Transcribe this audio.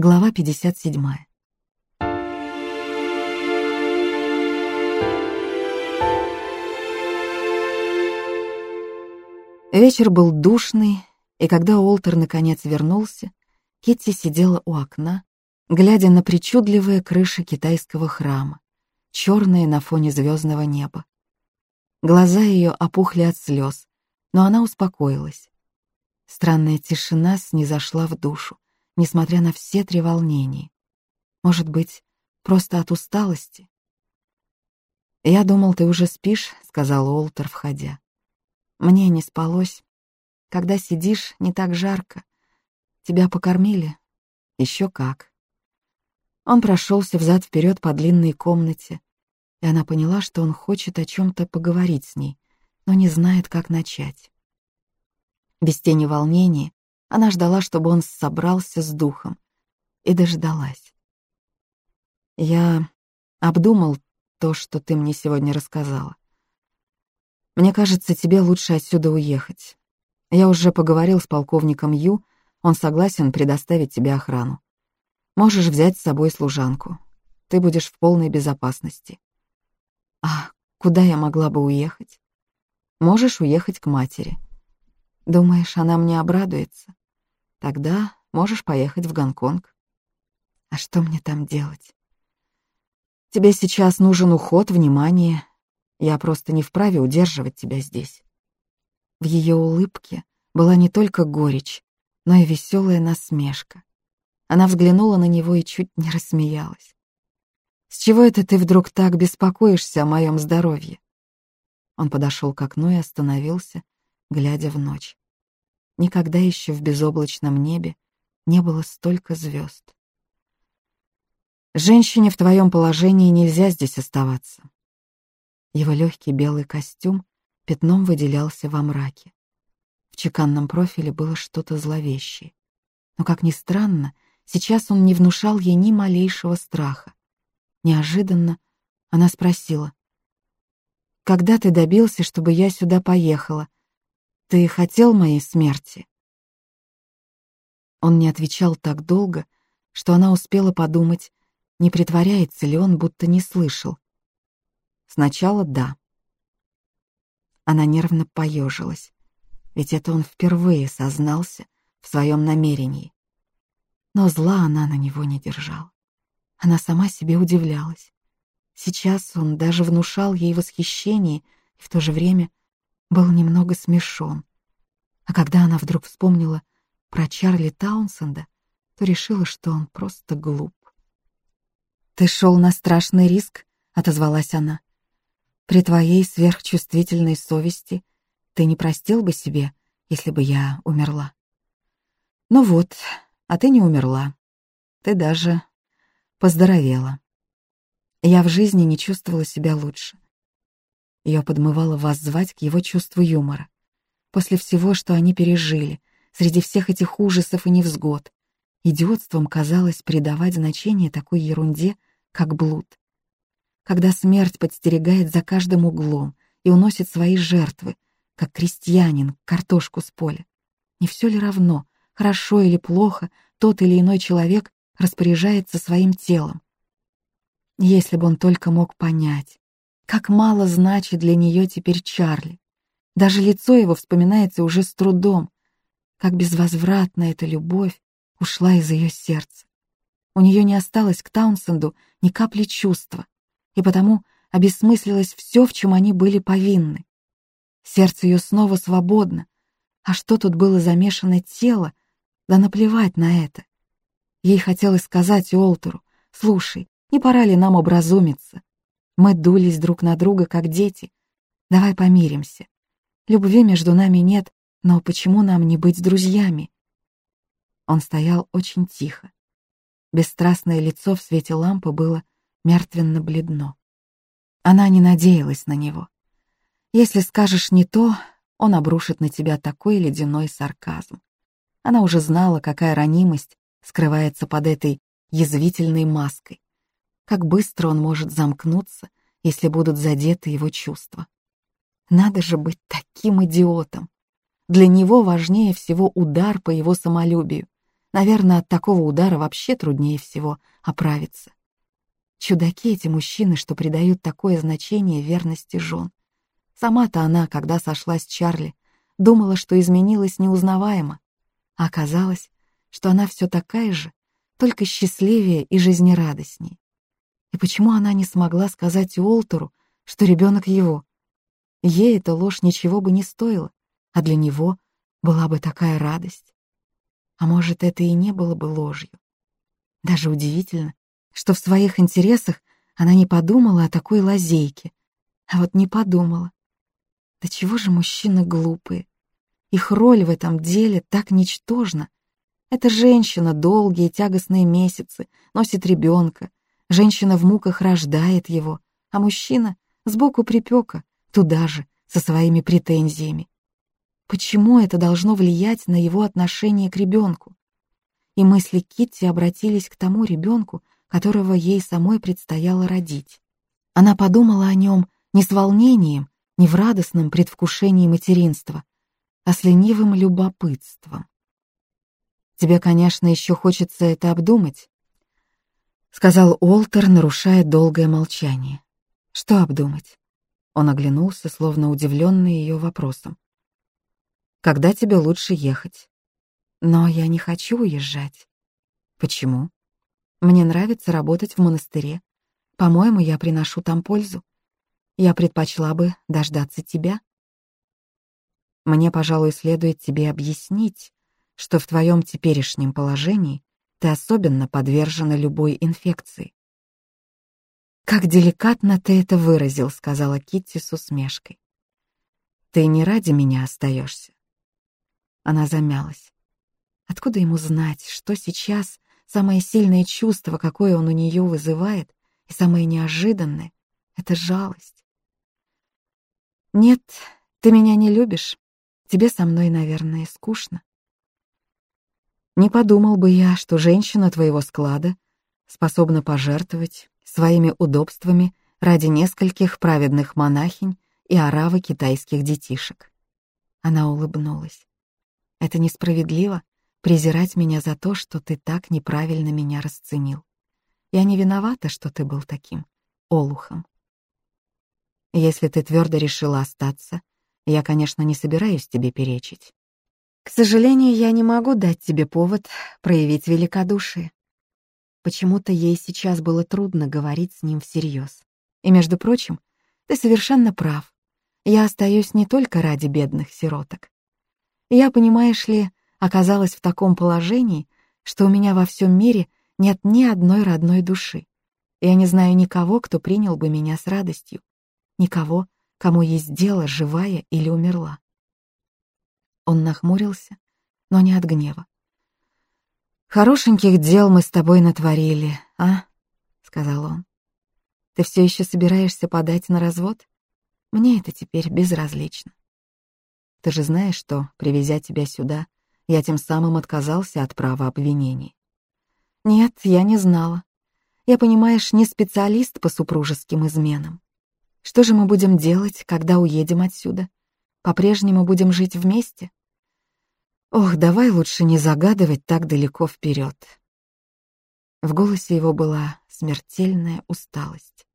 Глава 57. Вечер был душный, и когда Уолтер наконец вернулся, Китти сидела у окна, глядя на причудливые крыши китайского храма, черные на фоне звездного неба. Глаза ее опухли от слез, но она успокоилась. Странная тишина снизошла в душу несмотря на все три волнения. Может быть, просто от усталости? «Я думал, ты уже спишь», — сказал Уолтер, входя. «Мне не спалось. Когда сидишь, не так жарко. Тебя покормили? Еще как». Он прошелся взад вперед по длинной комнате, и она поняла, что он хочет о чем-то поговорить с ней, но не знает, как начать. Без тени волнения она ждала, чтобы он собрался с духом, и дождалась. «Я обдумал то, что ты мне сегодня рассказала. Мне кажется, тебе лучше отсюда уехать. Я уже поговорил с полковником Ю, он согласен предоставить тебе охрану. Можешь взять с собой служанку. Ты будешь в полной безопасности. А куда я могла бы уехать? Можешь уехать к матери. Думаешь, она мне обрадуется? Тогда можешь поехать в Гонконг. А что мне там делать? Тебе сейчас нужен уход, внимание. Я просто не вправе удерживать тебя здесь. В ее улыбке была не только горечь, но и веселая насмешка. Она взглянула на него и чуть не рассмеялась. «С чего это ты вдруг так беспокоишься о моем здоровье?» Он подошел к окну и остановился, глядя в ночь. Никогда еще в безоблачном небе не было столько звезд. Женщине в твоем положении нельзя здесь оставаться. Его легкий белый костюм пятном выделялся во мраке. В чеканном профиле было что-то зловещее. Но, как ни странно, сейчас он не внушал ей ни малейшего страха. Неожиданно она спросила, «Когда ты добился, чтобы я сюда поехала? «Ты хотел моей смерти?» Он не отвечал так долго, что она успела подумать, не притворяется ли он, будто не слышал. Сначала да. Она нервно поежилась, ведь это он впервые сознался в своем намерении. Но зла она на него не держала. Она сама себе удивлялась. Сейчас он даже внушал ей восхищение и в то же время был немного смешон. А когда она вдруг вспомнила про Чарли Таунсенда, то решила, что он просто глуп. «Ты шел на страшный риск», — отозвалась она. «При твоей сверхчувствительной совести ты не простил бы себе, если бы я умерла. Ну вот, а ты не умерла. Ты даже поздоровела. Я в жизни не чувствовала себя лучше. Ее подмывало воззвать к его чувству юмора. После всего, что они пережили, среди всех этих ужасов и невзгод, идиотством казалось придавать значение такой ерунде, как блуд. Когда смерть подстерегает за каждым углом и уносит свои жертвы, как крестьянин картошку с поля. Не все ли равно, хорошо или плохо, тот или иной человек распоряжается своим телом? Если бы он только мог понять, как мало значит для нее теперь Чарли. Даже лицо его вспоминается уже с трудом. Как безвозвратно эта любовь ушла из ее сердца. У нее не осталось к Таунсенду ни капли чувства, и потому обесмыслилось все, в чем они были повинны. Сердце ее снова свободно, а что тут было замешано тело, да наплевать на это. Ей хотелось сказать Уолтеру, «Слушай, не пора ли нам образумиться? Мы дулись друг на друга, как дети. Давай помиримся. Любви между нами нет, но почему нам не быть друзьями? Он стоял очень тихо. Бесстрастное лицо в свете лампы было мертвенно-бледно. Она не надеялась на него. Если скажешь не то, он обрушит на тебя такой ледяной сарказм. Она уже знала, какая ранимость скрывается под этой язвительной маской как быстро он может замкнуться, если будут задеты его чувства. Надо же быть таким идиотом. Для него важнее всего удар по его самолюбию. Наверное, от такого удара вообще труднее всего оправиться. Чудаки эти мужчины, что придают такое значение верности жен. Сама-то она, когда сошлась с Чарли, думала, что изменилась неузнаваемо, а оказалось, что она все такая же, только счастливее и жизнерадостней. И почему она не смогла сказать Уолтеру, что ребенок его? Ей эта ложь ничего бы не стоила, а для него была бы такая радость. А может, это и не было бы ложью. Даже удивительно, что в своих интересах она не подумала о такой лазейке. А вот не подумала. Да чего же мужчины глупые? Их роль в этом деле так ничтожна. Эта женщина долгие тягостные месяцы носит ребенка, женщина в муках рождает его, а мужчина сбоку припека, туда же, со своими претензиями. Почему это должно влиять на его отношение к ребенку? И мысли Китти обратились к тому ребенку, которого ей самой предстояло родить. Она подумала о нем не с волнением, не в радостном предвкушении материнства, а с ленивым любопытством. «Тебе, конечно, еще хочется это обдумать», — сказал Уолтер, нарушая долгое молчание. «Что обдумать?» Он оглянулся, словно удивленный ее вопросом. «Когда тебе лучше ехать?» «Но я не хочу уезжать». «Почему?» «Мне нравится работать в монастыре. По-моему, я приношу там пользу. Я предпочла бы дождаться тебя». Мне, пожалуй, следует тебе объяснить, что в твоем теперешнем положении ты особенно подвержена любой инфекции. «Как деликатно ты это выразил», — сказала Китти с усмешкой. «Ты не ради меня остаешься». Она замялась. Откуда ему знать, что сейчас самое сильное чувство, какое он у нее вызывает, и самое неожиданное — это жалость? «Нет, ты меня не любишь. Тебе со мной, наверное, скучно. Не подумал бы я, что женщина твоего склада способна пожертвовать своими удобствами ради нескольких праведных монахинь и оравы китайских детишек. Она улыбнулась. Это несправедливо презирать меня за то, что ты так неправильно меня расценил. Я не виновата, что ты был таким олухом. Если ты твердо решила остаться, я, конечно, не собираюсь тебе перечить. К сожалению, я не могу дать тебе повод проявить великодушие. Почему-то ей сейчас было трудно говорить с ним всерьез. И, между прочим, ты совершенно прав. Я остаюсь не только ради бедных сироток. Я, понимаешь ли, оказалась в таком положении, что у меня во всем мире нет ни одной родной души. Я не знаю никого, кто принял бы меня с радостью. Никого, кому есть дело, живая или умерла. Он нахмурился, но не от гнева. «Хорошеньких дел мы с тобой натворили, а?» — сказал он. «Ты все еще собираешься подать на развод? Мне это теперь безразлично. Ты же знаешь, что, привезя тебя сюда, я тем самым отказался от права обвинений. Нет, я не знала. Я, понимаешь, не специалист по супружеским изменам. Что же мы будем делать, когда уедем отсюда? По-прежнему будем жить вместе? Ох, давай лучше не загадывать так далеко вперед. В голосе его была смертельная усталость.